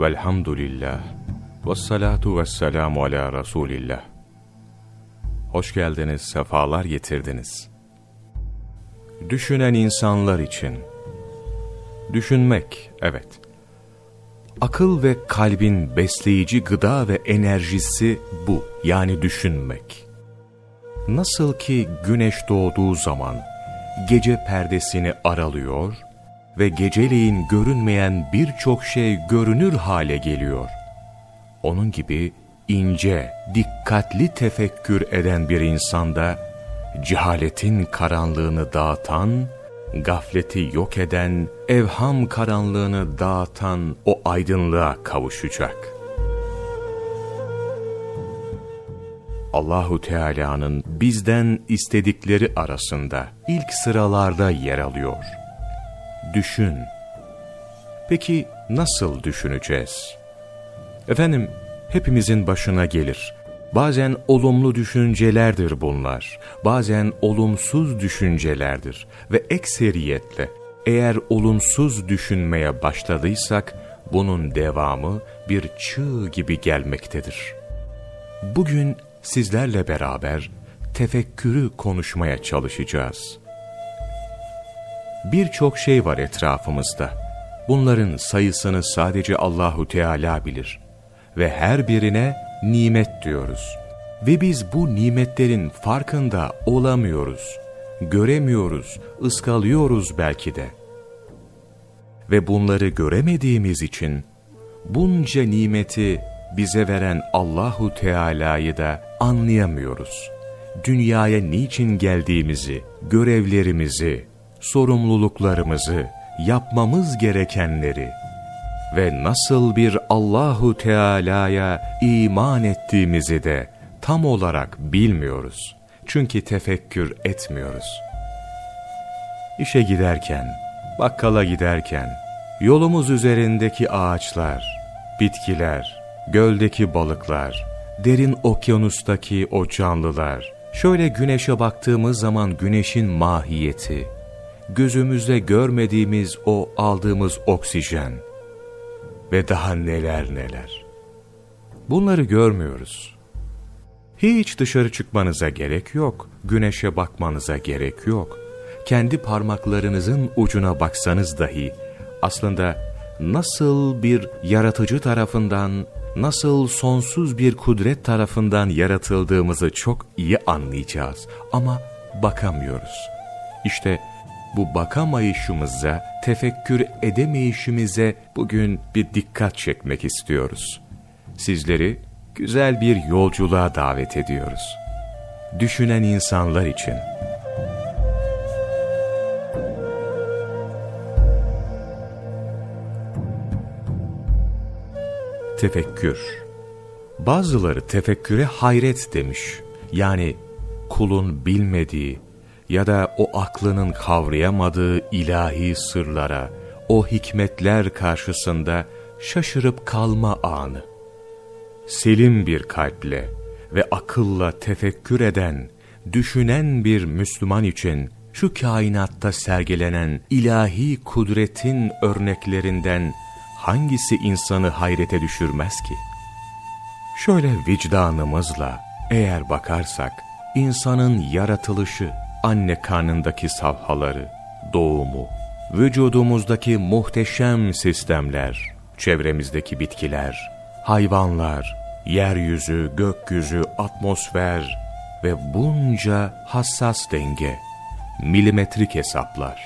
Velhamdülillah. Ve salatu ve selamu ala Resulillah. Hoş geldiniz, sefalar getirdiniz. Düşünen insanlar için. Düşünmek, evet. Akıl ve kalbin besleyici gıda ve enerjisi bu, yani düşünmek. Nasıl ki güneş doğduğu zaman gece perdesini aralıyor ve geceleyin görünmeyen birçok şey görünür hale geliyor. Onun gibi ince, dikkatli tefekkür eden bir insanda cehaletin karanlığını dağıtan, gafleti yok eden, evham karanlığını dağıtan o aydınlığa kavuşacak. Allahu Teala'nın bizden istedikleri arasında ilk sıralarda yer alıyor. Düşün. Peki nasıl düşüneceğiz? Efendim, hepimizin başına gelir. Bazen olumlu düşüncelerdir bunlar, bazen olumsuz düşüncelerdir ve ekseriyetle eğer olumsuz düşünmeye başladıysak bunun devamı bir çığ gibi gelmektedir. Bugün sizlerle beraber tefekkürü konuşmaya çalışacağız. Birçok şey var etrafımızda. Bunların sayısını sadece Allahu Teala bilir ve her birine nimet diyoruz. Ve biz bu nimetlerin farkında olamıyoruz, göremiyoruz, ıskalıyoruz belki de. Ve bunları göremediğimiz için bunca nimeti bize veren Allahu Teala'yı da anlayamıyoruz. Dünyaya niçin geldiğimizi, görevlerimizi, sorumluluklarımızı, yapmamız gerekenleri ve nasıl bir Allahu Teala'ya iman ettiğimizi de tam olarak bilmiyoruz. Çünkü tefekkür etmiyoruz. İşe giderken, bakkala giderken, yolumuz üzerindeki ağaçlar, bitkiler, göldeki balıklar, derin okyanustaki o canlılar, şöyle güneşe baktığımız zaman güneşin mahiyeti, gözümüzde görmediğimiz o aldığımız oksijen ve daha neler neler. Bunları görmüyoruz. Hiç dışarı çıkmanıza gerek yok, güneşe bakmanıza gerek yok. Kendi parmaklarınızın ucuna baksanız dahi aslında nasıl bir yaratıcı tarafından, nasıl sonsuz bir kudret tarafından yaratıldığımızı çok iyi anlayacağız ama bakamıyoruz. İşte bu bakamayışımıza, tefekkür edemeyişimize bugün bir dikkat çekmek istiyoruz. Sizleri güzel bir yolculuğa davet ediyoruz. Düşünen insanlar için. Tefekkür Bazıları tefekküre hayret demiş. Yani kulun bilmediği, ya da o aklının kavrayamadığı ilahi sırlara, o hikmetler karşısında şaşırıp kalma anı. Selim bir kalple ve akılla tefekkür eden, düşünen bir Müslüman için şu kainatta sergilenen ilahi kudretin örneklerinden hangisi insanı hayrete düşürmez ki? Şöyle vicdanımızla eğer bakarsak, insanın yaratılışı, anne karnındaki safhaları, doğumu, vücudumuzdaki muhteşem sistemler, çevremizdeki bitkiler, hayvanlar, yeryüzü, gökyüzü, atmosfer ve bunca hassas denge, milimetrik hesaplar,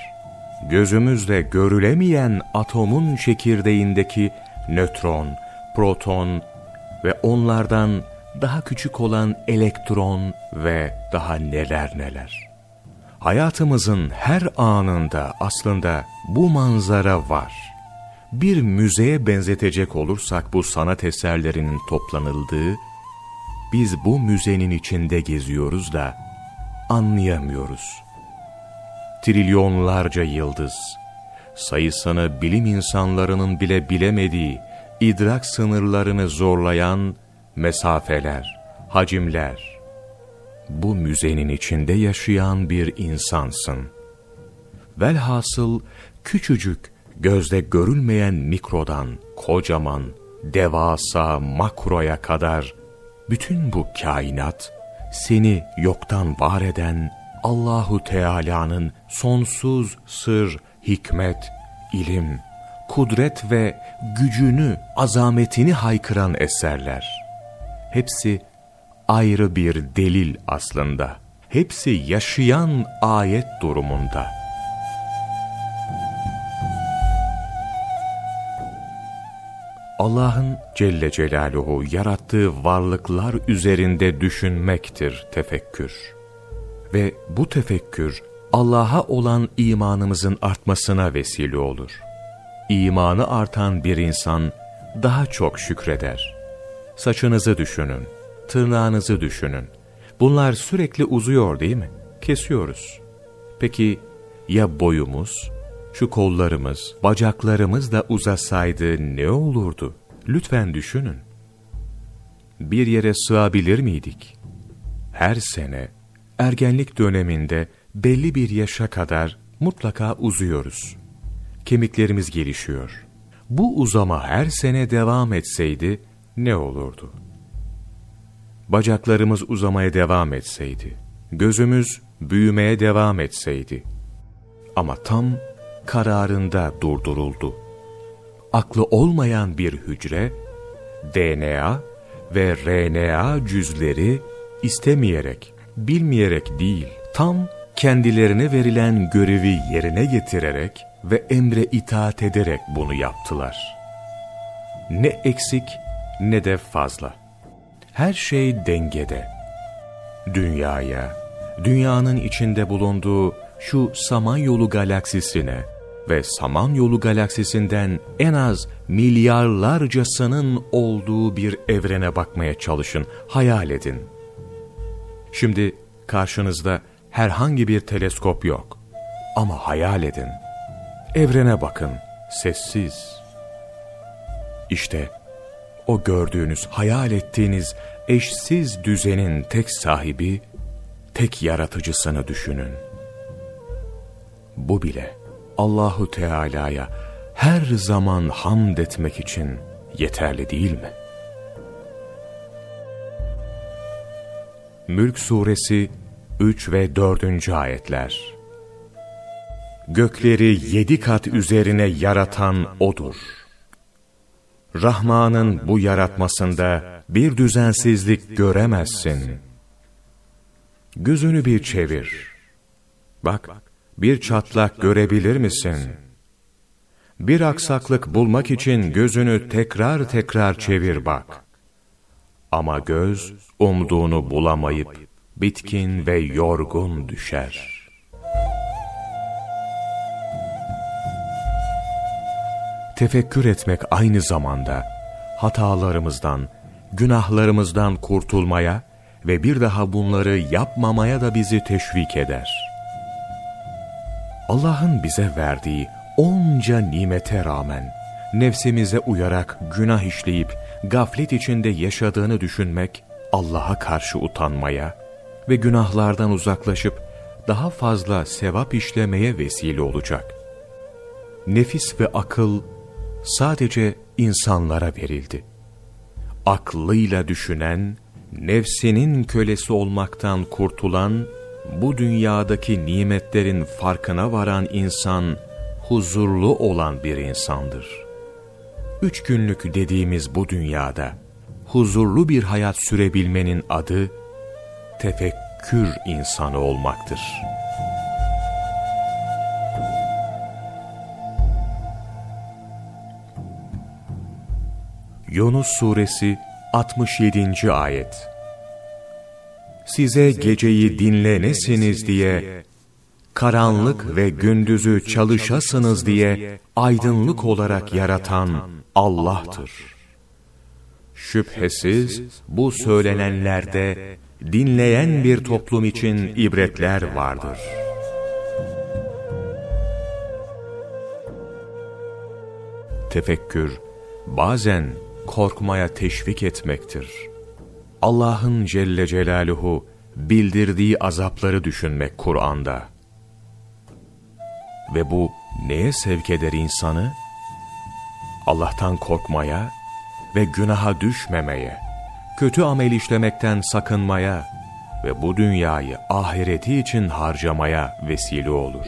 gözümüzle görülemeyen atomun çekirdeğindeki nötron, proton ve onlardan daha küçük olan elektron ve daha neler neler. Hayatımızın her anında aslında bu manzara var. Bir müzeye benzetecek olursak bu sanat eserlerinin toplanıldığı, biz bu müzenin içinde geziyoruz da anlayamıyoruz. Trilyonlarca yıldız, sayısını bilim insanlarının bile bilemediği, idrak sınırlarını zorlayan mesafeler, hacimler, bu müzenin içinde yaşayan bir insansın. Velhasıl küçücük, gözde görülmeyen mikrodan kocaman, devasa makroya kadar bütün bu kainat seni yoktan var eden Allahu Teala'nın sonsuz sır, hikmet, ilim, kudret ve gücünü, azametini haykıran eserler. Hepsi ayrı bir delil aslında. Hepsi yaşayan ayet durumunda. Allah'ın Celle Celaluhu yarattığı varlıklar üzerinde düşünmektir tefekkür. Ve bu tefekkür Allah'a olan imanımızın artmasına vesile olur. İmanı artan bir insan daha çok şükreder. Saçınızı düşünün, tırnağınızı düşünün. Bunlar sürekli uzuyor değil mi? Kesiyoruz. Peki ya boyumuz, şu kollarımız, bacaklarımız da uzasaydı ne olurdu? Lütfen düşünün. Bir yere sığabilir miydik? Her sene, ergenlik döneminde belli bir yaşa kadar mutlaka uzuyoruz. Kemiklerimiz gelişiyor. Bu uzama her sene devam etseydi ne olurdu? Bacaklarımız uzamaya devam etseydi, gözümüz büyümeye devam etseydi. Ama tam kararında durduruldu. Aklı olmayan bir hücre, DNA ve RNA cüzleri istemeyerek, bilmeyerek değil, tam kendilerine verilen görevi yerine getirerek ve emre itaat ederek bunu yaptılar. Ne eksik ne de fazla. Her şey dengede. Dünyaya, dünyanın içinde bulunduğu şu Samanyolu galaksisine, ve Samanyolu galaksisinden en az milyarlarcasının olduğu bir evrene bakmaya çalışın, hayal edin. Şimdi karşınızda herhangi bir teleskop yok. Ama hayal edin. Evrene bakın, sessiz. İşte o gördüğünüz, hayal ettiğiniz eşsiz düzenin tek sahibi, tek yaratıcısını düşünün. Bu bile Allahu Teala'ya her zaman hamd etmek için yeterli değil mi? Mülk Suresi 3 ve 4. ayetler Gökleri yedi kat üzerine yaratan O'dur. Rahman'ın bu yaratmasında bir düzensizlik göremezsin. Gözünü bir çevir. Bak, bir çatlak görebilir misin? Bir aksaklık bulmak için gözünü tekrar tekrar çevir bak. Ama göz umduğunu bulamayıp bitkin ve yorgun düşer. Tefekkür etmek aynı zamanda hatalarımızdan, günahlarımızdan kurtulmaya ve bir daha bunları yapmamaya da bizi teşvik eder.'' Allah'ın bize verdiği onca nimete rağmen nefsimize uyarak günah işleyip gaflet içinde yaşadığını düşünmek Allah'a karşı utanmaya ve günahlardan uzaklaşıp daha fazla sevap işlemeye vesile olacak. Nefis ve akıl sadece insanlara verildi. Aklıyla düşünen, nefsinin kölesi olmaktan kurtulan bu dünyadaki nimetlerin farkına varan insan, huzurlu olan bir insandır. Üç günlük dediğimiz bu dünyada, huzurlu bir hayat sürebilmenin adı, tefekkür insanı olmaktır. Yunus Suresi 67. Ayet size geceyi dinlenesiniz diye, karanlık ve gündüzü çalışasınız diye aydınlık olarak yaratan Allah'tır. Şüphesiz bu söylenenlerde dinleyen bir toplum için ibretler vardır. Tefekkür bazen korkmaya teşvik etmektir. Allah'ın Celle Celaluhu bildirdiği azapları düşünmek Kur'an'da. Ve bu neye sevk eder insanı? Allah'tan korkmaya ve günaha düşmemeye, kötü amel işlemekten sakınmaya ve bu dünyayı ahireti için harcamaya vesile olur.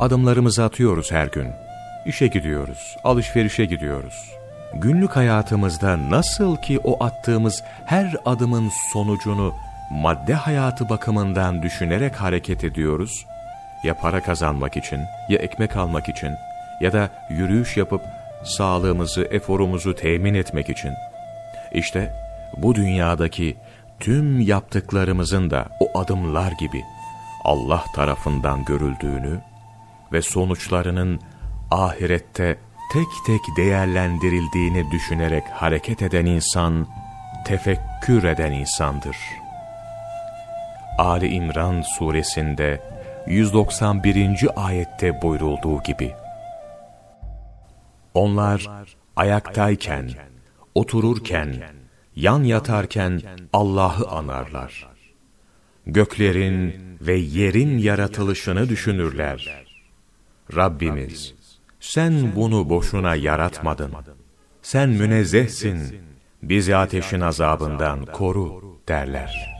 Adımlarımızı atıyoruz her gün. İşe gidiyoruz, alışverişe gidiyoruz. Günlük hayatımızda nasıl ki o attığımız her adımın sonucunu madde hayatı bakımından düşünerek hareket ediyoruz, ya para kazanmak için, ya ekmek almak için, ya da yürüyüş yapıp sağlığımızı, eforumuzu temin etmek için. İşte bu dünyadaki tüm yaptıklarımızın da o adımlar gibi Allah tarafından görüldüğünü ve sonuçlarının ahirette tek tek değerlendirildiğini düşünerek hareket eden insan, tefekkür eden insandır. Ali İmran suresinde 191. ayette buyurulduğu gibi, Onlar ayaktayken, otururken, yan yatarken Allah'ı anarlar. Göklerin ve yerin yaratılışını düşünürler. Rabbimiz, sen bunu boşuna yaratmadın. Sen münezzehsin, bizi ateşin azabından koru derler.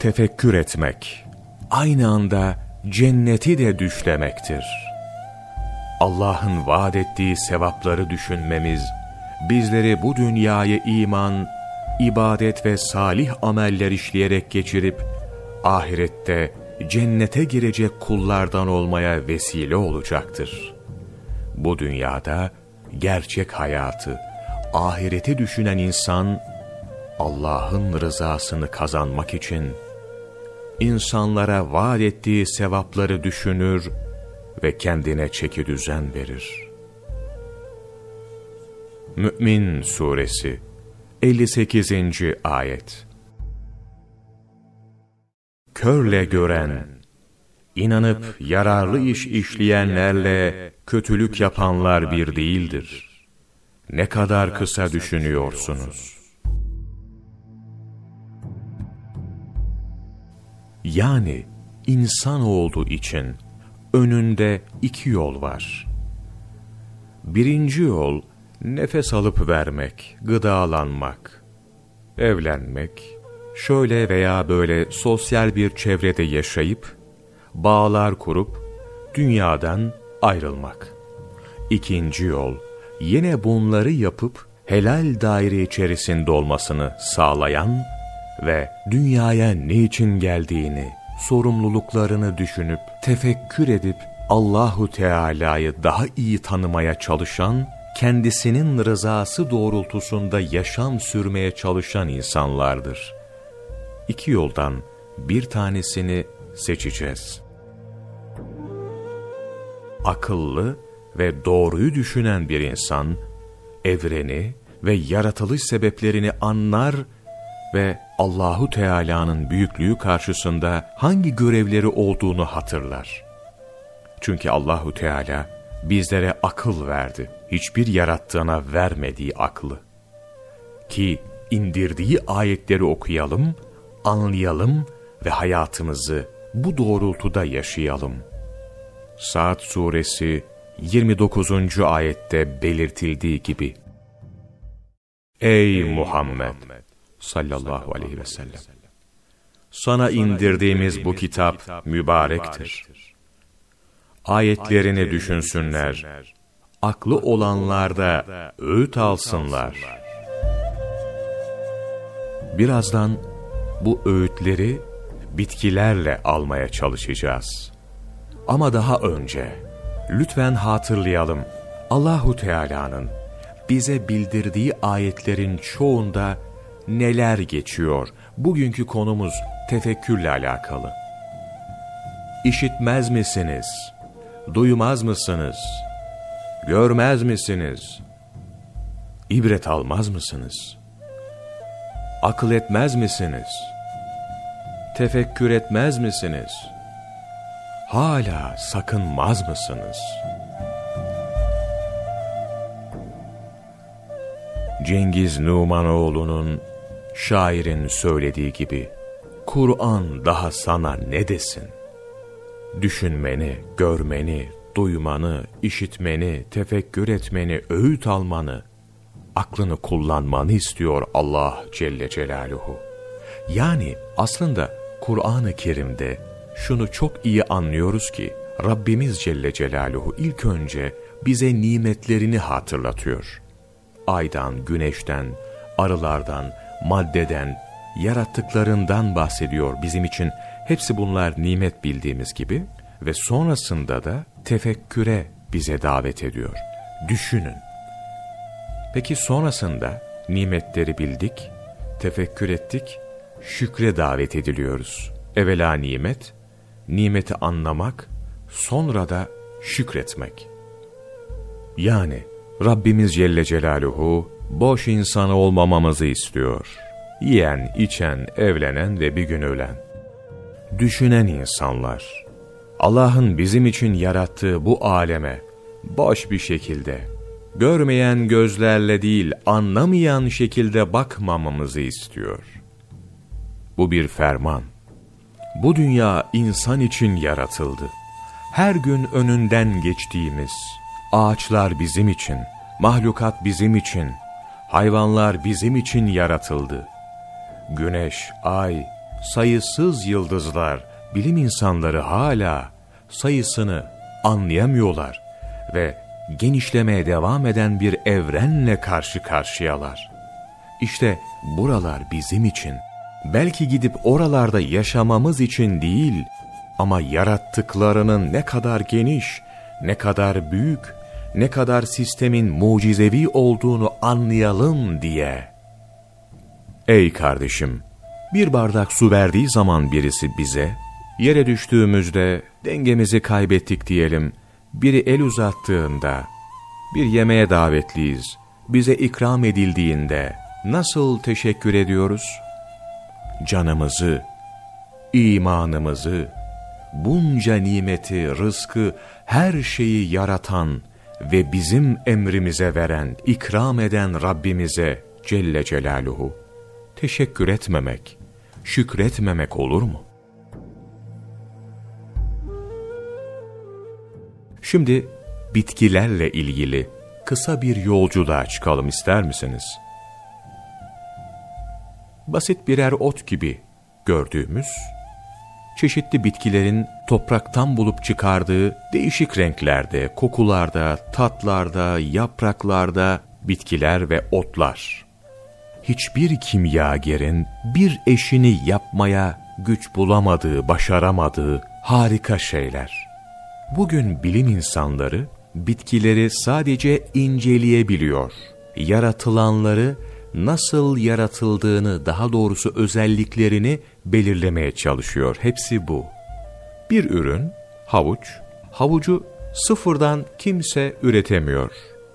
Tefekkür etmek, aynı anda cenneti de düşlemektir. Allah'ın vaat ettiği sevapları düşünmemiz, bizleri bu dünyayı iman, ibadet ve salih ameller işleyerek geçirip, ahirette cennete girecek kullardan olmaya vesile olacaktır. Bu dünyada gerçek hayatı, ahireti düşünen insan, Allah'ın rızasını kazanmak için, insanlara vaat ettiği sevapları düşünür ve kendine çeki düzen verir. Mü'min Suresi 58. Ayet Körle gören, inanıp yararlı iş işleyenlerle kötülük yapanlar bir değildir. Ne kadar kısa düşünüyorsunuz? Yani insan olduğu için önünde iki yol var. Birinci yol, nefes alıp vermek, gıdalanmak, evlenmek, şöyle veya böyle sosyal bir çevrede yaşayıp, bağlar kurup, dünyadan ayrılmak. İkinci yol, yine bunları yapıp, helal daire içerisinde olmasını sağlayan ve dünyaya ne için geldiğini, sorumluluklarını düşünüp, tefekkür edip, Allahu Teala'yı daha iyi tanımaya çalışan kendisinin rızası doğrultusunda yaşam sürmeye çalışan insanlardır. İki yoldan bir tanesini seçeceğiz. Akıllı ve doğruyu düşünen bir insan, evreni ve yaratılış sebeplerini anlar ve Allahu Teala'nın büyüklüğü karşısında hangi görevleri olduğunu hatırlar. Çünkü Allahu Teala bizlere akıl verdi. Hiçbir yarattığına vermediği aklı. Ki indirdiği ayetleri okuyalım, anlayalım ve hayatımızı bu doğrultuda yaşayalım. Saat suresi 29. ayette belirtildiği gibi. Ey Muhammed sallallahu aleyhi ve sellem! Sana indirdiğimiz bu kitap mübarektir ayetlerini düşünsünler, aklı olanlar da öğüt alsınlar. Birazdan bu öğütleri bitkilerle almaya çalışacağız. Ama daha önce lütfen hatırlayalım Allahu Teala'nın bize bildirdiği ayetlerin çoğunda neler geçiyor? Bugünkü konumuz tefekkürle alakalı. İşitmez misiniz? Duymaz mısınız? Görmez misiniz? İbret almaz mısınız? Akıl etmez misiniz? Tefekkür etmez misiniz? Hala sakınmaz mısınız? Cengiz Numanoğlu'nun şairin söylediği gibi, Kur'an daha sana ne desin? Düşünmeni, görmeni, duymanı, işitmeni, tefekkür etmeni, öğüt almanı, aklını kullanmanı istiyor Allah Celle Celaluhu. Yani aslında Kur'an-ı Kerim'de şunu çok iyi anlıyoruz ki Rabbimiz Celle Celaluhu ilk önce bize nimetlerini hatırlatıyor. Aydan, güneşten, arılardan, maddeden, yarattıklarından bahsediyor bizim için. Hepsi bunlar nimet bildiğimiz gibi ve sonrasında da tefekküre bize davet ediyor. Düşünün. Peki sonrasında nimetleri bildik, tefekkür ettik, şükre davet ediliyoruz. Evvela nimet, nimeti anlamak, sonra da şükretmek. Yani Rabbimiz Celle Celaluhu boş insan olmamamızı istiyor. Yiyen, içen, evlenen ve bir gün ölen. Düşünen insanlar. Allah'ın bizim için yarattığı bu aleme boş bir şekilde, görmeyen gözlerle değil anlamayan şekilde bakmamamızı istiyor. Bu bir ferman. Bu dünya insan için yaratıldı. Her gün önünden geçtiğimiz, ağaçlar bizim için, mahlukat bizim için, hayvanlar bizim için yaratıldı. Güneş, ay, sayısız yıldızlar, bilim insanları hala sayısını anlayamıyorlar ve genişlemeye devam eden bir evrenle karşı karşıyalar. İşte buralar bizim için, belki gidip oralarda yaşamamız için değil, ama yarattıklarının ne kadar geniş, ne kadar büyük, ne kadar sistemin mucizevi olduğunu anlayalım diye. Ey kardeşim, bir bardak su verdiği zaman birisi bize, yere düştüğümüzde dengemizi kaybettik diyelim, biri el uzattığında, bir yemeğe davetliyiz, bize ikram edildiğinde nasıl teşekkür ediyoruz? Canımızı, imanımızı, bunca nimeti, rızkı, her şeyi yaratan ve bizim emrimize veren, ikram eden Rabbimize Celle Celaluhu teşekkür etmemek, şükretmemek olur mu? Şimdi bitkilerle ilgili kısa bir yolculuğa çıkalım ister misiniz? Basit birer ot gibi gördüğümüz çeşitli bitkilerin topraktan bulup çıkardığı değişik renklerde, kokularda, tatlarda, yapraklarda bitkiler ve otlar. Hiçbir kimyagerin bir eşini yapmaya güç bulamadığı, başaramadığı harika şeyler. Bugün bilim insanları bitkileri sadece inceleyebiliyor. Yaratılanları nasıl yaratıldığını, daha doğrusu özelliklerini belirlemeye çalışıyor. Hepsi bu. Bir ürün, havuç, havucu sıfırdan kimse üretemiyor.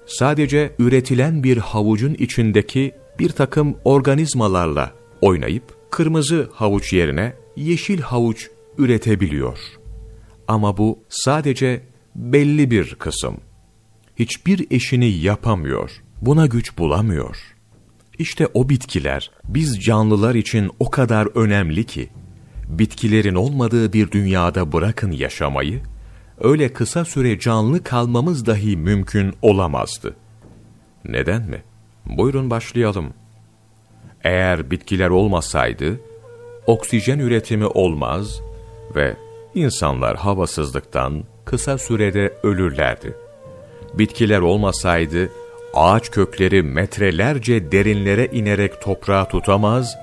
Sadece üretilen bir havucun içindeki bir takım organizmalarla oynayıp kırmızı havuç yerine yeşil havuç üretebiliyor. Ama bu sadece belli bir kısım. Hiçbir eşini yapamıyor. Buna güç bulamıyor. İşte o bitkiler biz canlılar için o kadar önemli ki, bitkilerin olmadığı bir dünyada bırakın yaşamayı, öyle kısa süre canlı kalmamız dahi mümkün olamazdı. Neden mi? Buyurun başlayalım. Eğer bitkiler olmasaydı, oksijen üretimi olmaz ve insanlar havasızlıktan kısa sürede ölürlerdi. Bitkiler olmasaydı, ağaç kökleri metrelerce derinlere inerek toprağı tutamaz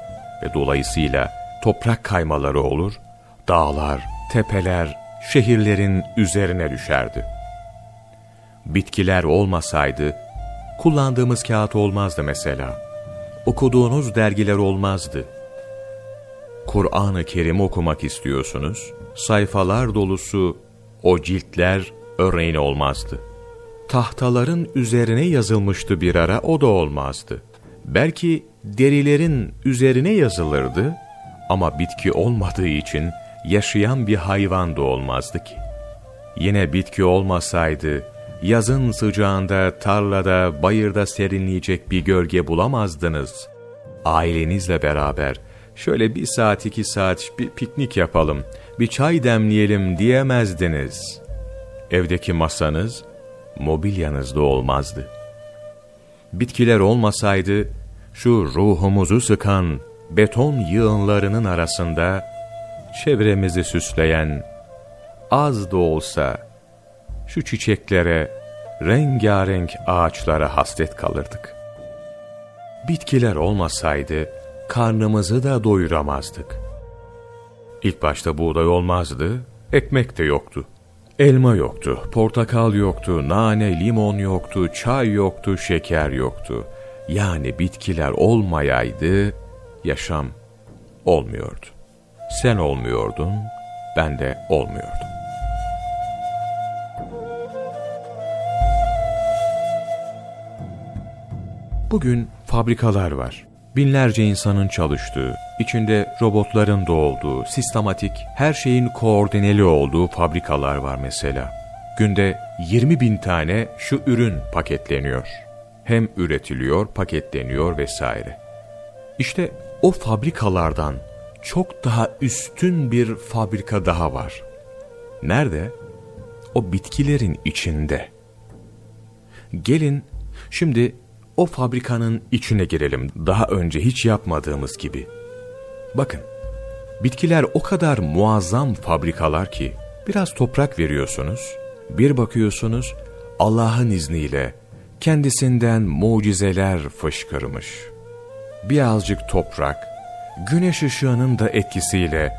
ve dolayısıyla toprak kaymaları olur, dağlar, tepeler, şehirlerin üzerine düşerdi. Bitkiler olmasaydı, kullandığımız kağıt olmazdı mesela. Okuduğunuz dergiler olmazdı. Kur'an-ı Kerim okumak istiyorsunuz, sayfalar dolusu o ciltler örneğin olmazdı tahtaların üzerine yazılmıştı bir ara o da olmazdı. Belki derilerin üzerine yazılırdı ama bitki olmadığı için yaşayan bir hayvan da olmazdı ki. Yine bitki olmasaydı yazın sıcağında tarlada bayırda serinleyecek bir gölge bulamazdınız. Ailenizle beraber şöyle bir saat iki saat bir piknik yapalım, bir çay demleyelim diyemezdiniz. Evdeki masanız, mobilyanız da olmazdı. Bitkiler olmasaydı, şu ruhumuzu sıkan beton yığınlarının arasında, çevremizi süsleyen, az da olsa şu çiçeklere, rengarenk ağaçlara hasret kalırdık. Bitkiler olmasaydı, karnımızı da doyuramazdık. İlk başta buğday olmazdı, ekmek de yoktu. Elma yoktu, portakal yoktu, nane, limon yoktu, çay yoktu, şeker yoktu. Yani bitkiler olmayaydı, yaşam olmuyordu. Sen olmuyordun, ben de olmuyordum. Bugün fabrikalar var. Binlerce insanın çalıştığı, içinde robotların da olduğu, sistematik, her şeyin koordineli olduğu fabrikalar var mesela. Günde 20 bin tane şu ürün paketleniyor. Hem üretiliyor, paketleniyor vesaire. İşte o fabrikalardan çok daha üstün bir fabrika daha var. Nerede? O bitkilerin içinde. Gelin şimdi o fabrikanın içine girelim daha önce hiç yapmadığımız gibi. Bakın, bitkiler o kadar muazzam fabrikalar ki biraz toprak veriyorsunuz, bir bakıyorsunuz Allah'ın izniyle kendisinden mucizeler fışkırmış. Birazcık toprak, güneş ışığının da etkisiyle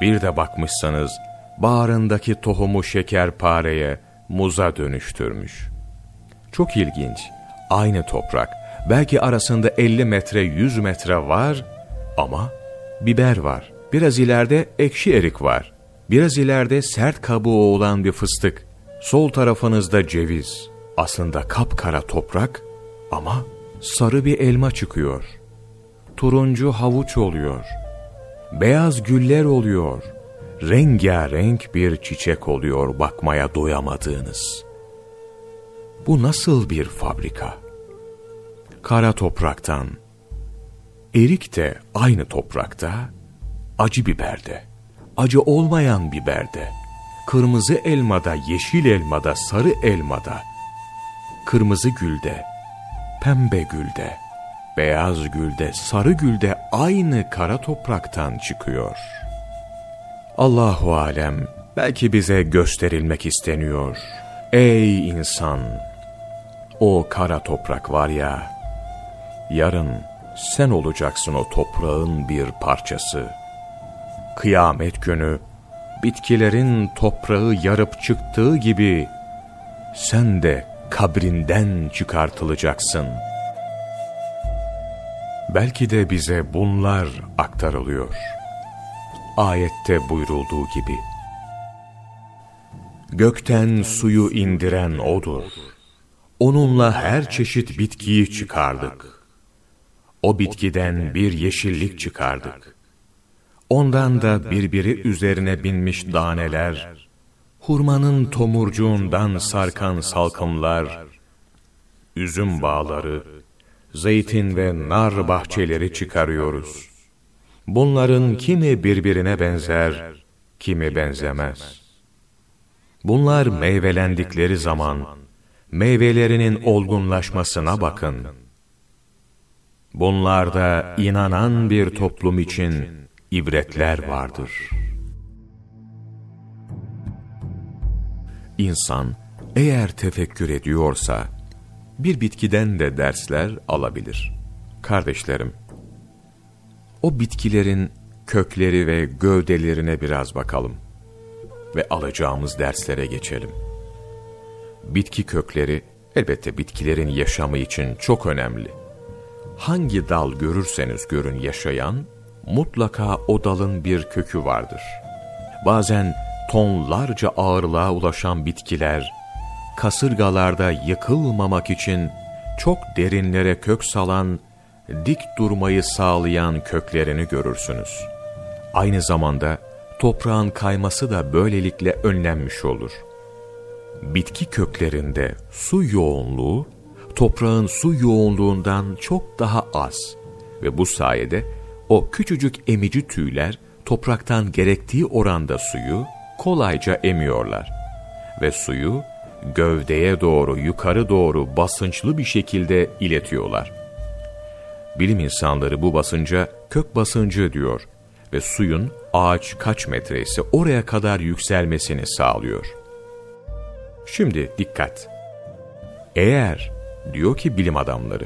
bir de bakmışsanız bağrındaki tohumu şekerpareye, muza dönüştürmüş. Çok ilginç aynı toprak. Belki arasında 50 metre 100 metre var ama biber var. Biraz ileride ekşi erik var. Biraz ileride sert kabuğu olan bir fıstık. Sol tarafınızda ceviz. Aslında kapkara toprak ama sarı bir elma çıkıyor. Turuncu havuç oluyor. Beyaz güller oluyor. Rengarenk bir çiçek oluyor bakmaya doyamadığınız. Bu nasıl bir fabrika? Kara topraktan, erik de aynı toprakta, acı biberde, acı olmayan biberde, kırmızı elmada, yeşil elmada, sarı elmada, kırmızı gülde, pembe gülde, beyaz gülde, sarı gülde aynı kara topraktan çıkıyor. Allahu alem belki bize gösterilmek isteniyor. Ey insan! O kara toprak var ya, yarın sen olacaksın o toprağın bir parçası. Kıyamet günü, bitkilerin toprağı yarıp çıktığı gibi, sen de kabrinden çıkartılacaksın. Belki de bize bunlar aktarılıyor. Ayette buyurulduğu gibi. Gökten suyu indiren O'dur Onunla her çeşit bitkiyi çıkardık. O bitkiden bir yeşillik çıkardık. Ondan da birbiri üzerine binmiş daneler, hurmanın tomurcuğundan sarkan salkımlar, üzüm bağları, zeytin ve nar bahçeleri çıkarıyoruz. Bunların kimi birbirine benzer, kimi benzemez. Bunlar meyvelendikleri zaman, meyvelerinin olgunlaşmasına bakın. Bunlarda inanan bir toplum için ibretler vardır. İnsan eğer tefekkür ediyorsa bir bitkiden de dersler alabilir. Kardeşlerim, o bitkilerin kökleri ve gövdelerine biraz bakalım ve alacağımız derslere geçelim bitki kökleri elbette bitkilerin yaşamı için çok önemli. Hangi dal görürseniz görün yaşayan, mutlaka o dalın bir kökü vardır. Bazen tonlarca ağırlığa ulaşan bitkiler, kasırgalarda yıkılmamak için çok derinlere kök salan, dik durmayı sağlayan köklerini görürsünüz. Aynı zamanda toprağın kayması da böylelikle önlenmiş olur.'' Bitki köklerinde su yoğunluğu toprağın su yoğunluğundan çok daha az ve bu sayede O küçücük emici tüyler topraktan gerektiği oranda suyu kolayca emiyorlar ve suyu gövdeye doğru yukarı doğru basınçlı bir şekilde iletiyorlar. Bilim insanları bu basınca kök basıncı diyor ve suyun ağaç kaç metre ise oraya kadar yükselmesini sağlıyor. Şimdi dikkat. Eğer diyor ki bilim adamları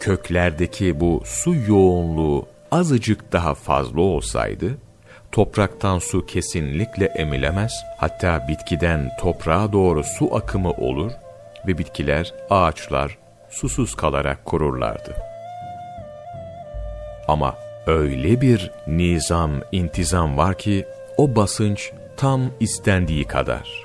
köklerdeki bu su yoğunluğu azıcık daha fazla olsaydı topraktan su kesinlikle emilemez, hatta bitkiden toprağa doğru su akımı olur ve bitkiler, ağaçlar susuz kalarak kururlardı. Ama öyle bir nizam, intizam var ki o basınç tam istendiği kadar.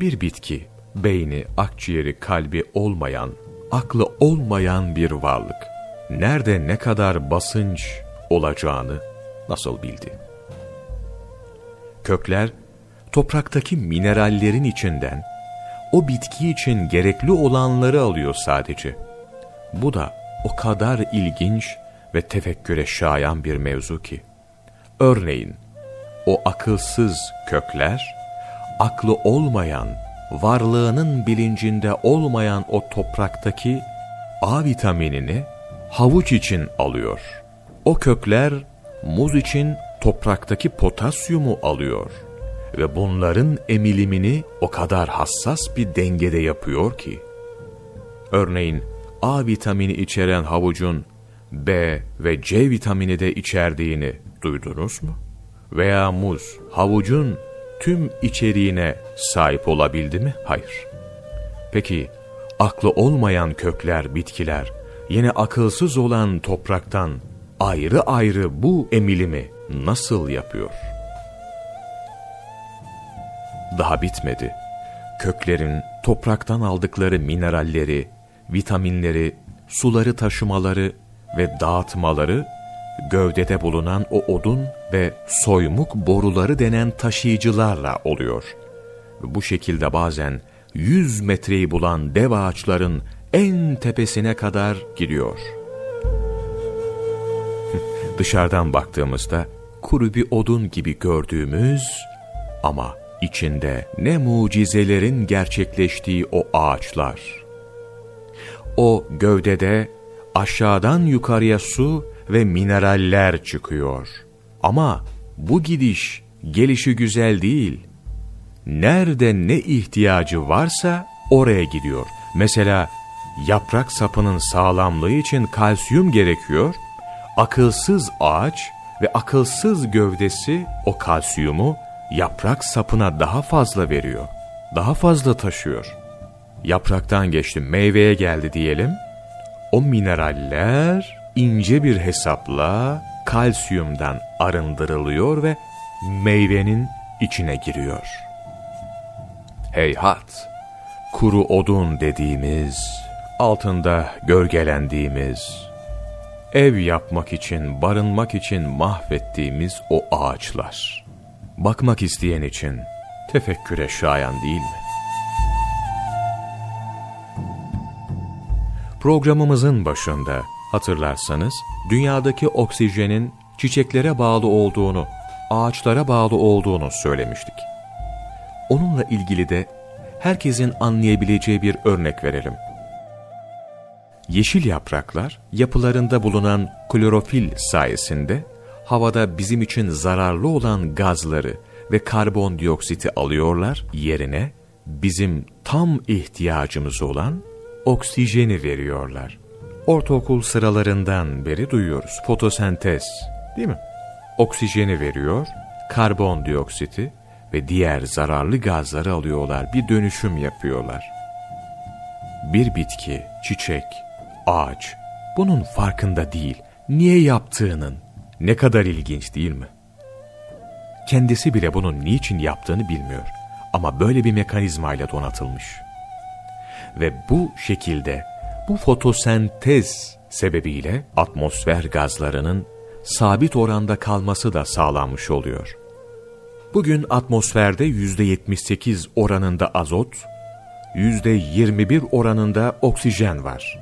Bir bitki, beyni, akciğeri, kalbi olmayan, aklı olmayan bir varlık. Nerede ne kadar basınç olacağını nasıl bildi? Kökler, topraktaki minerallerin içinden o bitki için gerekli olanları alıyor sadece. Bu da o kadar ilginç ve tefekküre şayan bir mevzu ki. Örneğin, o akılsız kökler, aklı olmayan, varlığının bilincinde olmayan o topraktaki A vitaminini havuç için alıyor. O kökler muz için topraktaki potasyumu alıyor ve bunların emilimini o kadar hassas bir dengede yapıyor ki. Örneğin A vitamini içeren havucun B ve C vitamini de içerdiğini duydunuz mu? Veya muz, havucun tüm içeriğine sahip olabildi mi? Hayır. Peki, aklı olmayan kökler, bitkiler, yine akılsız olan topraktan ayrı ayrı bu emilimi nasıl yapıyor? Daha bitmedi. Köklerin topraktan aldıkları mineralleri, vitaminleri, suları taşımaları ve dağıtmaları gövdede bulunan o odun ve soymuk boruları denen taşıyıcılarla oluyor. Bu şekilde bazen 100 metreyi bulan dev ağaçların en tepesine kadar gidiyor. Dışarıdan baktığımızda kuru bir odun gibi gördüğümüz ama içinde ne mucizelerin gerçekleştiği o ağaçlar. O gövdede aşağıdan yukarıya su ve mineraller çıkıyor. Ama bu gidiş, gelişi güzel değil. Nerede ne ihtiyacı varsa oraya gidiyor. Mesela yaprak sapının sağlamlığı için kalsiyum gerekiyor. Akılsız ağaç ve akılsız gövdesi o kalsiyumu yaprak sapına daha fazla veriyor. Daha fazla taşıyor. Yapraktan geçti meyveye geldi diyelim. O mineraller ince bir hesapla kalsiyumdan arındırılıyor ve meyvenin içine giriyor. Heyhat, kuru odun dediğimiz, altında gölgelendiğimiz, ev yapmak için, barınmak için mahvettiğimiz o ağaçlar. Bakmak isteyen için tefekküre şayan değil mi? Programımızın başında hatırlarsanız dünyadaki oksijenin çiçeklere bağlı olduğunu, ağaçlara bağlı olduğunu söylemiştik. Onunla ilgili de herkesin anlayabileceği bir örnek verelim. Yeşil yapraklar yapılarında bulunan klorofil sayesinde havada bizim için zararlı olan gazları ve karbondioksiti alıyorlar yerine bizim tam ihtiyacımız olan oksijeni veriyorlar. Ortaokul sıralarından beri duyuyoruz. Fotosentez değil mi? Oksijeni veriyor, karbondioksiti ve diğer zararlı gazları alıyorlar. Bir dönüşüm yapıyorlar. Bir bitki, çiçek, ağaç bunun farkında değil. Niye yaptığının ne kadar ilginç değil mi? Kendisi bile bunun niçin yaptığını bilmiyor. Ama böyle bir mekanizmayla donatılmış. Ve bu şekilde bu fotosentez sebebiyle atmosfer gazlarının sabit oranda kalması da sağlanmış oluyor. Bugün atmosferde %78 oranında azot, %21 oranında oksijen var.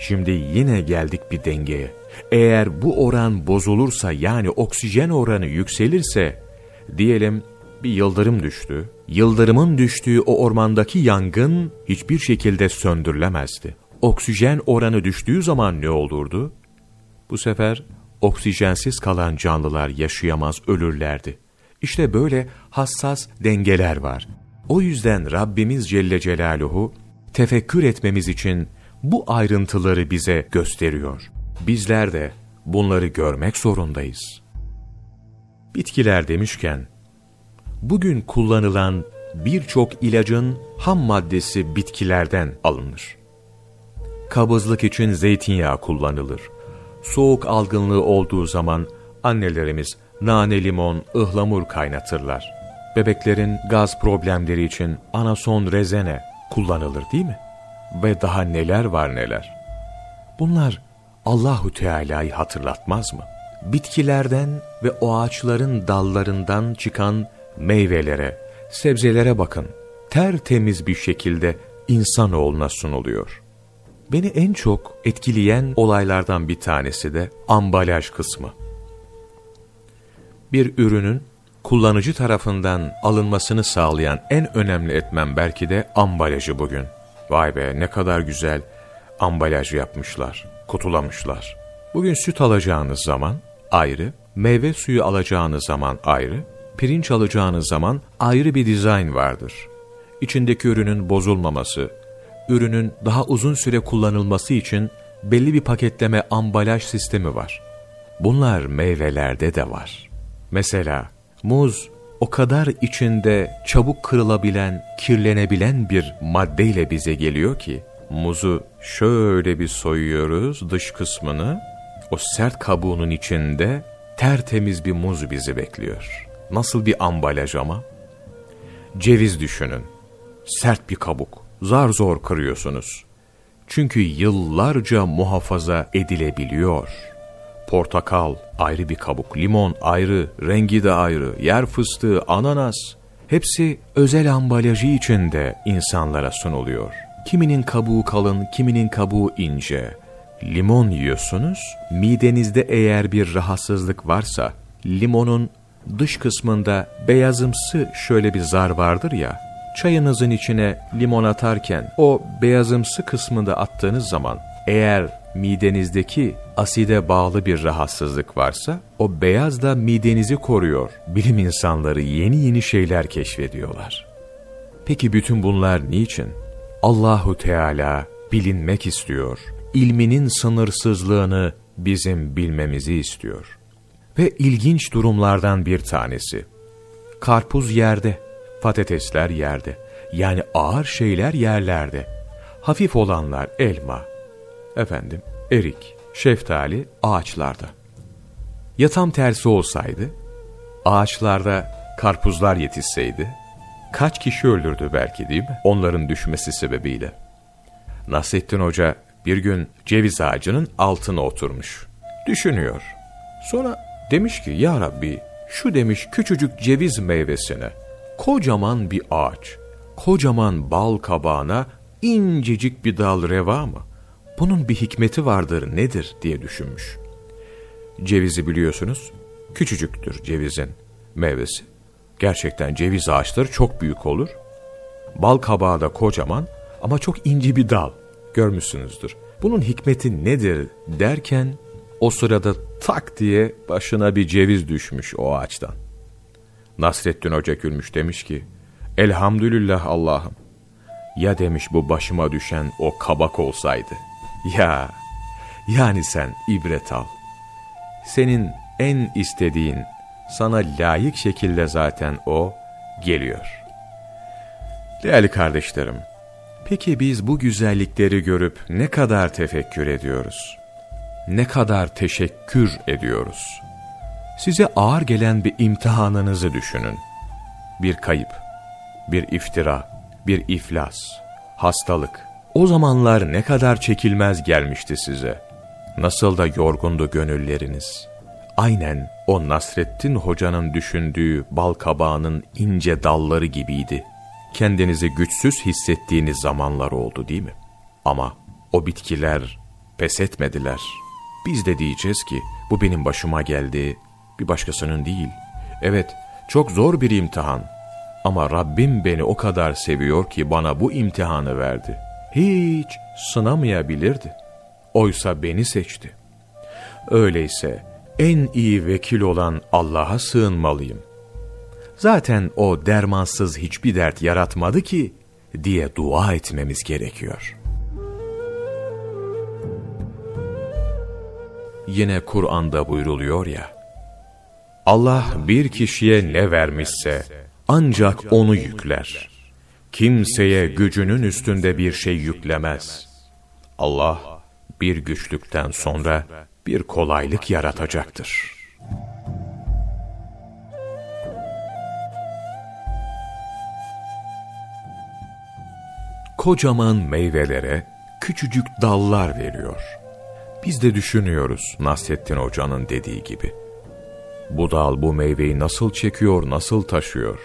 Şimdi yine geldik bir dengeye. Eğer bu oran bozulursa yani oksijen oranı yükselirse, diyelim bir yıldırım düştü. Yıldırımın düştüğü o ormandaki yangın hiçbir şekilde söndürülemezdi. Oksijen oranı düştüğü zaman ne olurdu? Bu sefer oksijensiz kalan canlılar yaşayamaz ölürlerdi. İşte böyle hassas dengeler var. O yüzden Rabbimiz Celle Celaluhu tefekkür etmemiz için bu ayrıntıları bize gösteriyor. Bizler de bunları görmek zorundayız. Bitkiler demişken, bugün kullanılan birçok ilacın ham maddesi bitkilerden alınır. Kabızlık için zeytinyağı kullanılır. Soğuk algınlığı olduğu zaman annelerimiz nane limon, ıhlamur kaynatırlar. Bebeklerin gaz problemleri için anason rezene kullanılır değil mi? Ve daha neler var neler. Bunlar Allahu Teala'yı hatırlatmaz mı? Bitkilerden ve o ağaçların dallarından çıkan meyvelere, sebzelere bakın. Tertemiz bir şekilde insanoğluna sunuluyor. Beni en çok etkileyen olaylardan bir tanesi de ambalaj kısmı. Bir ürünün kullanıcı tarafından alınmasını sağlayan en önemli etmen belki de ambalajı bugün. Vay be ne kadar güzel ambalaj yapmışlar, kutulamışlar. Bugün süt alacağınız zaman ayrı, meyve suyu alacağınız zaman ayrı, pirinç alacağınız zaman ayrı bir dizayn vardır. İçindeki ürünün bozulmaması, ürünün daha uzun süre kullanılması için belli bir paketleme ambalaj sistemi var. Bunlar meyvelerde de var. Mesela muz o kadar içinde çabuk kırılabilen, kirlenebilen bir maddeyle bize geliyor ki, muzu şöyle bir soyuyoruz dış kısmını, o sert kabuğunun içinde tertemiz bir muz bizi bekliyor. Nasıl bir ambalaj ama? Ceviz düşünün. Sert bir kabuk. Zar zor kırıyorsunuz. Çünkü yıllarca muhafaza edilebiliyor. Portakal ayrı bir kabuk, limon ayrı, rengi de ayrı, yer fıstığı, ananas. Hepsi özel ambalajı içinde insanlara sunuluyor. Kiminin kabuğu kalın, kiminin kabuğu ince. Limon yiyorsunuz, midenizde eğer bir rahatsızlık varsa, limonun dış kısmında beyazımsı şöyle bir zar vardır ya, çayınızın içine limon atarken o beyazımsı kısmını attığınız zaman eğer midenizdeki aside bağlı bir rahatsızlık varsa o beyaz da midenizi koruyor. Bilim insanları yeni yeni şeyler keşfediyorlar. Peki bütün bunlar niçin? Allahu Teala bilinmek istiyor. İlminin sınırsızlığını bizim bilmemizi istiyor. Ve ilginç durumlardan bir tanesi. Karpuz yerde, patatesler yerde. Yani ağır şeyler yerlerde. Hafif olanlar elma, efendim erik, şeftali ağaçlarda. Ya tam tersi olsaydı, ağaçlarda karpuzlar yetişseydi, kaç kişi öldürdü belki değil mi? Onların düşmesi sebebiyle. Nasrettin Hoca bir gün ceviz ağacının altına oturmuş. Düşünüyor. Sonra demiş ki ya Rabbi şu demiş küçücük ceviz meyvesine kocaman bir ağaç, kocaman bal kabağına incecik bir dal reva mı? Bunun bir hikmeti vardır nedir diye düşünmüş. Cevizi biliyorsunuz küçücüktür cevizin meyvesi. Gerçekten ceviz ağaçları çok büyük olur. Bal kabağı da kocaman ama çok ince bir dal görmüşsünüzdür. Bunun hikmeti nedir derken o sırada tak diye başına bir ceviz düşmüş o ağaçtan. Nasrettin Hoca gülmüş demiş ki, Elhamdülillah Allah'ım. Ya demiş bu başıma düşen o kabak olsaydı. Ya, yani sen ibret al. Senin en istediğin, sana layık şekilde zaten o geliyor. Değerli kardeşlerim, peki biz bu güzellikleri görüp ne kadar tefekkür ediyoruz? Ne kadar teşekkür ediyoruz? Size ağır gelen bir imtihanınızı düşünün. Bir kayıp, bir iftira, bir iflas, hastalık. O zamanlar ne kadar çekilmez gelmişti size. Nasıl da yorgundu gönülleriniz. Aynen o Nasrettin Hoca'nın düşündüğü bal kabağının ince dalları gibiydi. Kendinizi güçsüz hissettiğiniz zamanlar oldu değil mi? Ama o bitkiler pes etmediler. Biz de diyeceğiz ki bu benim başıma geldi, bir başkasının değil. Evet, çok zor bir imtihan. Ama Rabbim beni o kadar seviyor ki bana bu imtihanı verdi. Hiç sınamayabilirdi. Oysa beni seçti. Öyleyse en iyi vekil olan Allah'a sığınmalıyım. Zaten o dermansız hiçbir dert yaratmadı ki diye dua etmemiz gerekiyor. Yine Kur'an'da buyruluyor ya, Allah bir kişiye ne vermişse ancak onu yükler. Kimseye gücünün üstünde bir şey yüklemez. Allah bir güçlükten sonra bir kolaylık yaratacaktır. Kocaman meyvelere küçücük dallar veriyor. Biz de düşünüyoruz Nasrettin Hoca'nın dediği gibi. Bu dal bu meyveyi nasıl çekiyor, nasıl taşıyor?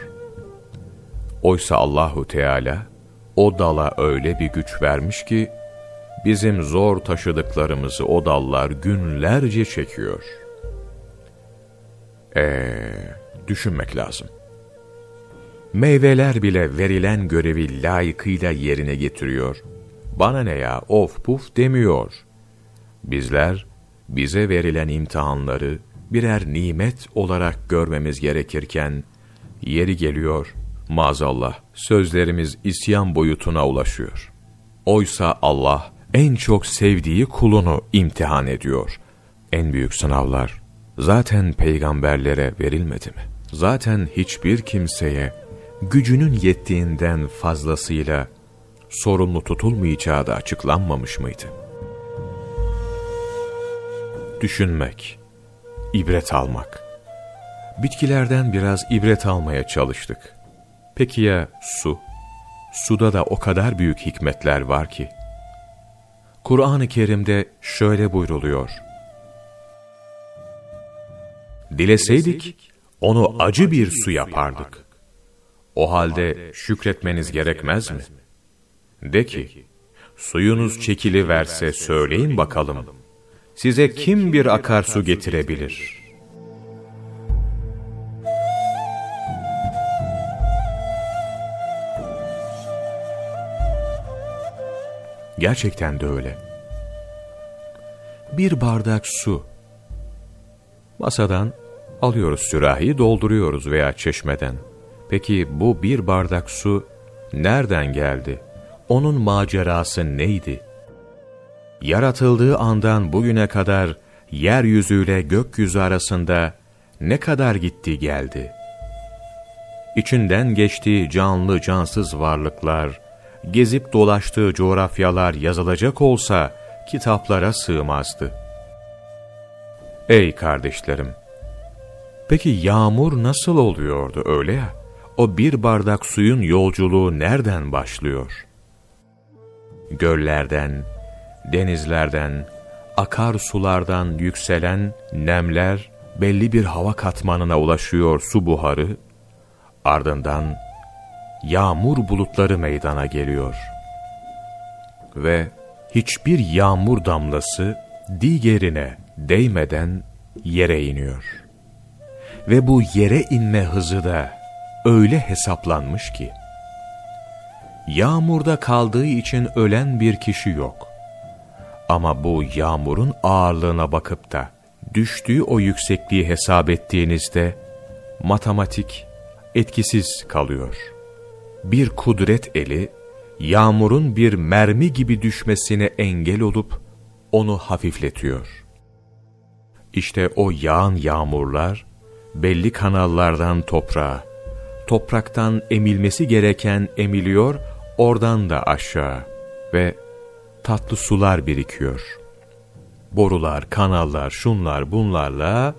Oysa Allahu Teala o dala öyle bir güç vermiş ki bizim zor taşıdıklarımızı o dallar günlerce çekiyor. Eee düşünmek lazım. Meyveler bile verilen görevi layıkıyla yerine getiriyor. Bana ne ya of puf demiyor. Bizler bize verilen imtihanları birer nimet olarak görmemiz gerekirken yeri geliyor maazallah sözlerimiz isyan boyutuna ulaşıyor. Oysa Allah en çok sevdiği kulunu imtihan ediyor. En büyük sınavlar zaten peygamberlere verilmedi mi? Zaten hiçbir kimseye gücünün yettiğinden fazlasıyla sorumlu tutulmayacağı da açıklanmamış mıydı? Düşünmek, ibret almak. Bitkilerden biraz ibret almaya çalıştık. Peki ya su? Suda da o kadar büyük hikmetler var ki. Kur'an-ı Kerim'de şöyle buyruluyor. Dileseydik onu acı bir su yapardık. O halde şükretmeniz gerekmez mi? De ki, suyunuz çekili verse söyleyin bakalım. Size kim bir akarsu getirebilir?'' Gerçekten de öyle. Bir bardak su. Masadan alıyoruz sürahiyi dolduruyoruz veya çeşmeden. Peki bu bir bardak su nereden geldi? Onun macerası neydi? Yaratıldığı andan bugüne kadar yeryüzüyle gökyüzü arasında ne kadar gitti geldi? İçinden geçtiği canlı cansız varlıklar, gezip dolaştığı coğrafyalar yazılacak olsa kitaplara sığmazdı. Ey kardeşlerim! Peki yağmur nasıl oluyordu öyle ya? O bir bardak suyun yolculuğu nereden başlıyor? Göllerden, denizlerden, akar sulardan yükselen nemler belli bir hava katmanına ulaşıyor su buharı, ardından yağmur bulutları meydana geliyor. Ve hiçbir yağmur damlası diğerine değmeden yere iniyor. Ve bu yere inme hızı da öyle hesaplanmış ki, yağmurda kaldığı için ölen bir kişi yok. Ama bu yağmurun ağırlığına bakıp da düştüğü o yüksekliği hesap ettiğinizde matematik etkisiz kalıyor.'' bir kudret eli, yağmurun bir mermi gibi düşmesine engel olup, onu hafifletiyor. İşte o yağan yağmurlar, belli kanallardan toprağa, topraktan emilmesi gereken emiliyor, oradan da aşağı ve tatlı sular birikiyor. Borular, kanallar, şunlar bunlarla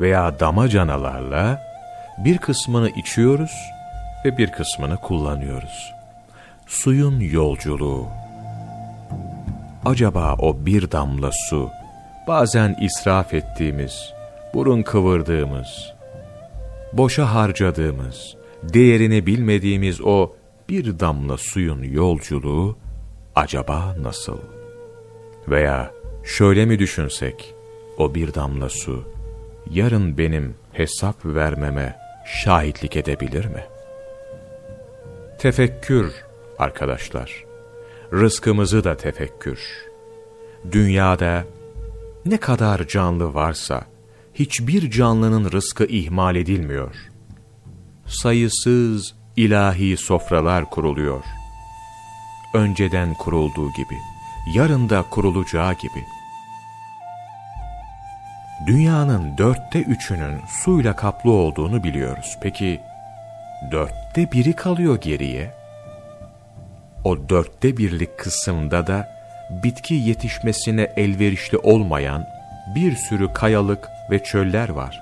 veya damacanalarla bir kısmını içiyoruz, ve bir kısmını kullanıyoruz. Suyun yolculuğu. Acaba o bir damla su, bazen israf ettiğimiz, burun kıvırdığımız, boşa harcadığımız, değerini bilmediğimiz o bir damla suyun yolculuğu acaba nasıl? Veya Şöyle mi düşünsek, o bir damla su, yarın benim hesap vermeme şahitlik edebilir mi? Tefekkür arkadaşlar, rızkımızı da tefekkür. Dünyada ne kadar canlı varsa, hiçbir canlının rızkı ihmal edilmiyor. Sayısız ilahi sofralar kuruluyor. Önceden kurulduğu gibi, yarın da kurulacağı gibi. Dünyanın dörtte üçünün suyla kaplı olduğunu biliyoruz. Peki, dörtte biri kalıyor geriye. O dörtte birlik kısımda da bitki yetişmesine elverişli olmayan bir sürü kayalık ve çöller var.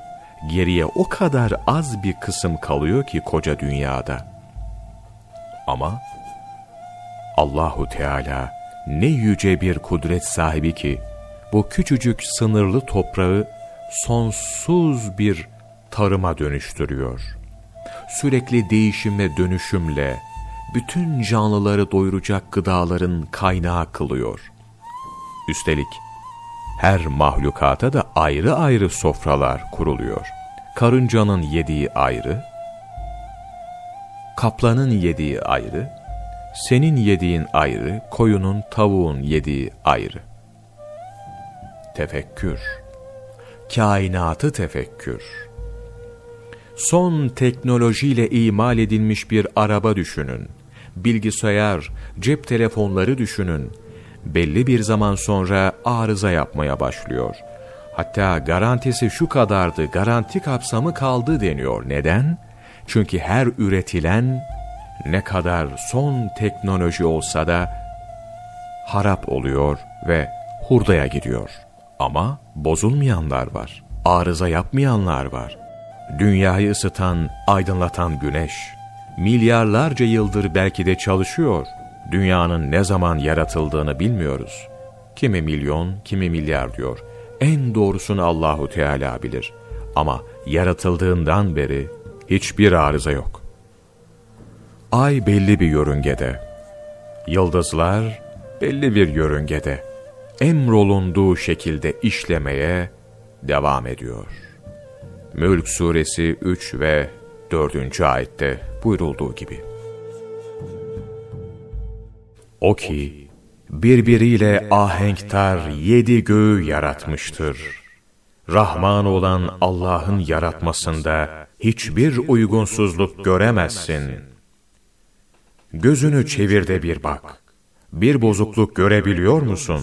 Geriye o kadar az bir kısım kalıyor ki koca dünyada. Ama Allahu Teala ne yüce bir kudret sahibi ki bu küçücük sınırlı toprağı sonsuz bir tarıma dönüştürüyor. Sürekli değişime dönüşümle bütün canlıları doyuracak gıdaların kaynağı kılıyor. Üstelik her mahlukata da ayrı ayrı sofralar kuruluyor. Karıncanın yediği ayrı, kaplanın yediği ayrı, senin yediğin ayrı, koyunun, tavuğun yediği ayrı. Tefekkür, kainatı tefekkür. Son teknolojiyle imal edilmiş bir araba düşünün. Bilgisayar, cep telefonları düşünün belli bir zaman sonra arıza yapmaya başlıyor. Hatta garantisi şu kadardı, garanti kapsamı kaldı deniyor. Neden? Çünkü her üretilen ne kadar son teknoloji olsa da harap oluyor ve hurdaya gidiyor. Ama bozulmayanlar var, arıza yapmayanlar var. Dünyayı ısıtan, aydınlatan güneş, milyarlarca yıldır belki de çalışıyor Dünyanın ne zaman yaratıldığını bilmiyoruz. Kimi milyon, kimi milyar diyor. En doğrusunu Allahu Teala bilir. Ama yaratıldığından beri hiçbir arıza yok. Ay belli bir yörüngede. Yıldızlar belli bir yörüngede. Emrolunduğu şekilde işlemeye devam ediyor. Mülk suresi 3 ve 4. ayette buyurulduğu gibi. O ki, birbiriyle ahenktar yedi göğü yaratmıştır. Rahman olan Allah'ın yaratmasında hiçbir uygunsuzluk göremezsin. Gözünü çevir de bir bak. Bir bozukluk görebiliyor musun?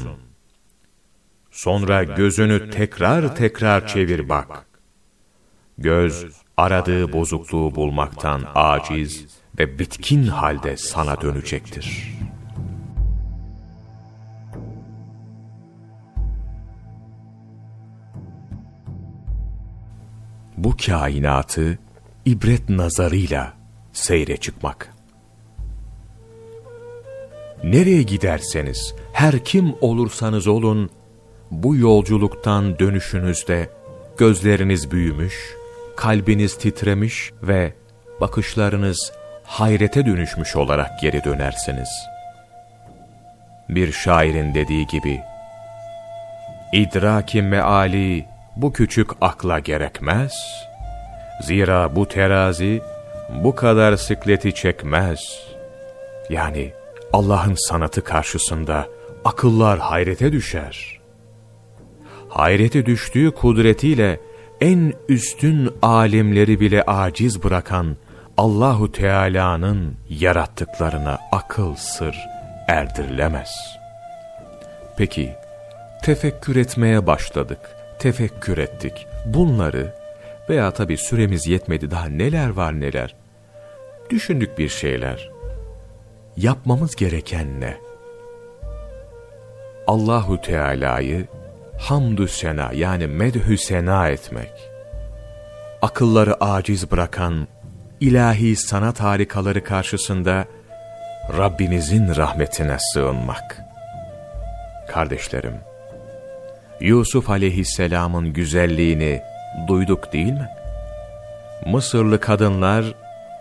Sonra gözünü tekrar tekrar çevir bak. Göz, aradığı bozukluğu bulmaktan aciz ve bitkin halde sana dönecektir.'' bu kainatı ibret nazarıyla seyre çıkmak. Nereye giderseniz, her kim olursanız olun, bu yolculuktan dönüşünüzde gözleriniz büyümüş, kalbiniz titremiş ve bakışlarınız hayrete dönüşmüş olarak geri dönersiniz. Bir şairin dediği gibi, İdraki meali bu küçük akla gerekmez. Zira bu terazi bu kadar sıkleti çekmez. Yani Allah'ın sanatı karşısında akıllar hayrete düşer. Hayrete düştüğü kudretiyle en üstün alemleri bile aciz bırakan Allahu Teala'nın yarattıklarına akıl sır erdirilemez. Peki, tefekkür etmeye başladık tefekkür ettik. Bunları veya tabi süremiz yetmedi daha neler var neler. Düşündük bir şeyler. Yapmamız gereken ne? Allahu Teala'yı hamdü sena yani medhü sena etmek. Akılları aciz bırakan ilahi sanat harikaları karşısında Rabbimizin rahmetine sığınmak. Kardeşlerim, Yusuf aleyhisselamın güzelliğini duyduk değil mi? Mısırlı kadınlar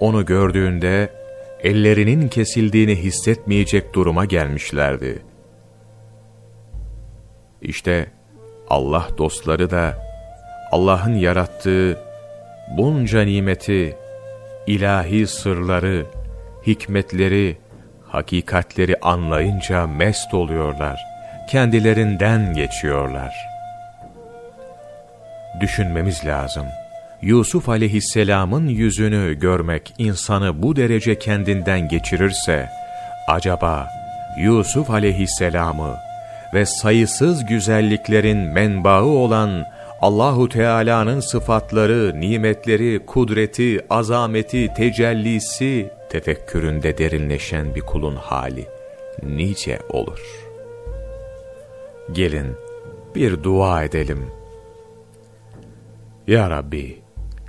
onu gördüğünde ellerinin kesildiğini hissetmeyecek duruma gelmişlerdi. İşte Allah dostları da Allah'ın yarattığı bunca nimeti, ilahi sırları, hikmetleri, hakikatleri anlayınca mest oluyorlar. Kendilerinden geçiyorlar. Düşünmemiz lazım. Yusuf aleyhisselamın yüzünü görmek insanı bu derece kendinden geçirirse, acaba Yusuf aleyhisselamı ve sayısız güzelliklerin menbaı olan Allahu Teala'nın sıfatları, nimetleri, kudreti, azameti, tecellisi tefekküründe derinleşen bir kulun hali nice olur. Gelin bir dua edelim. Ya Rabbi,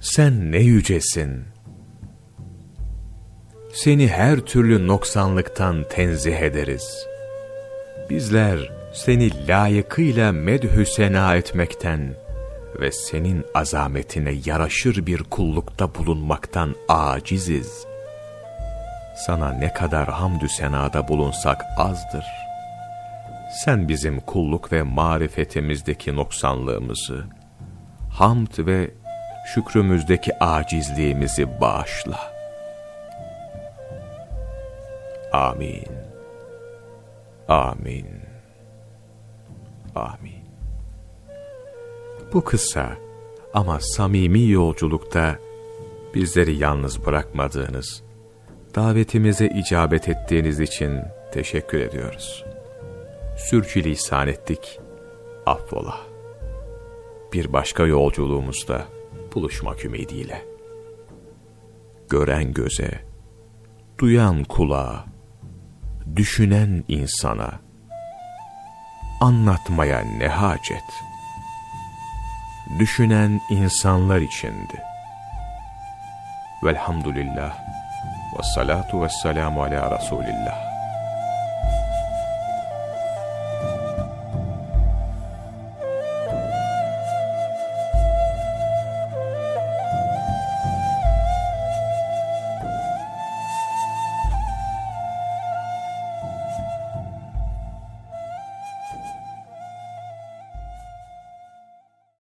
sen ne yücesin. Seni her türlü noksanlıktan tenzih ederiz. Bizler seni layıkıyla medhü sena etmekten ve senin azametine yaraşır bir kullukta bulunmaktan aciziz. Sana ne kadar hamdü senada bulunsak azdır. Sen bizim kulluk ve marifetimizdeki noksanlığımızı, hamd ve şükrümüzdeki acizliğimizi bağışla. Amin. Amin. Amin. Bu kısa ama samimi yolculukta bizleri yalnız bırakmadığınız, davetimize icabet ettiğiniz için teşekkür ediyoruz. Sürçülisan ettik, affola. Bir başka yolculuğumuzda buluşmak ümidiyle. Gören göze, duyan kulağa, düşünen insana, anlatmaya ne hacet? Düşünen insanlar içindi. Velhamdülillah, ve salatu ve selamu ala Resulillah.